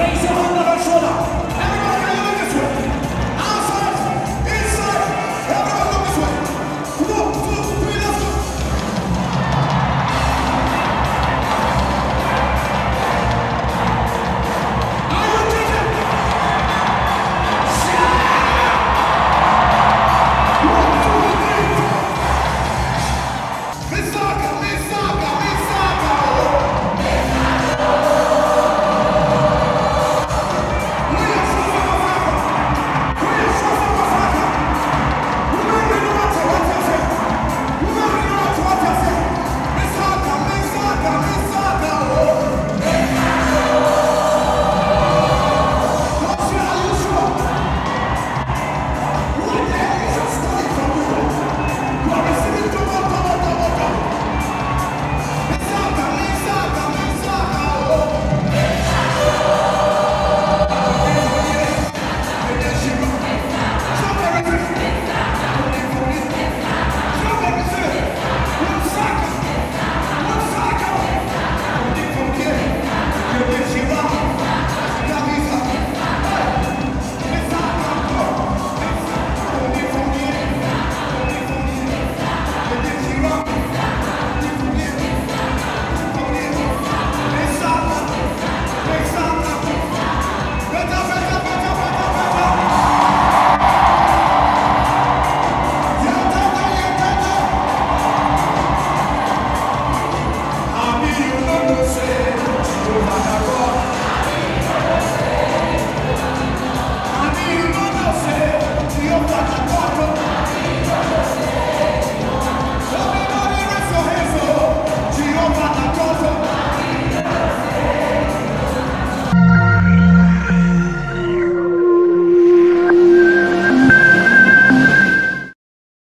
该消耗的还说了，来，我来，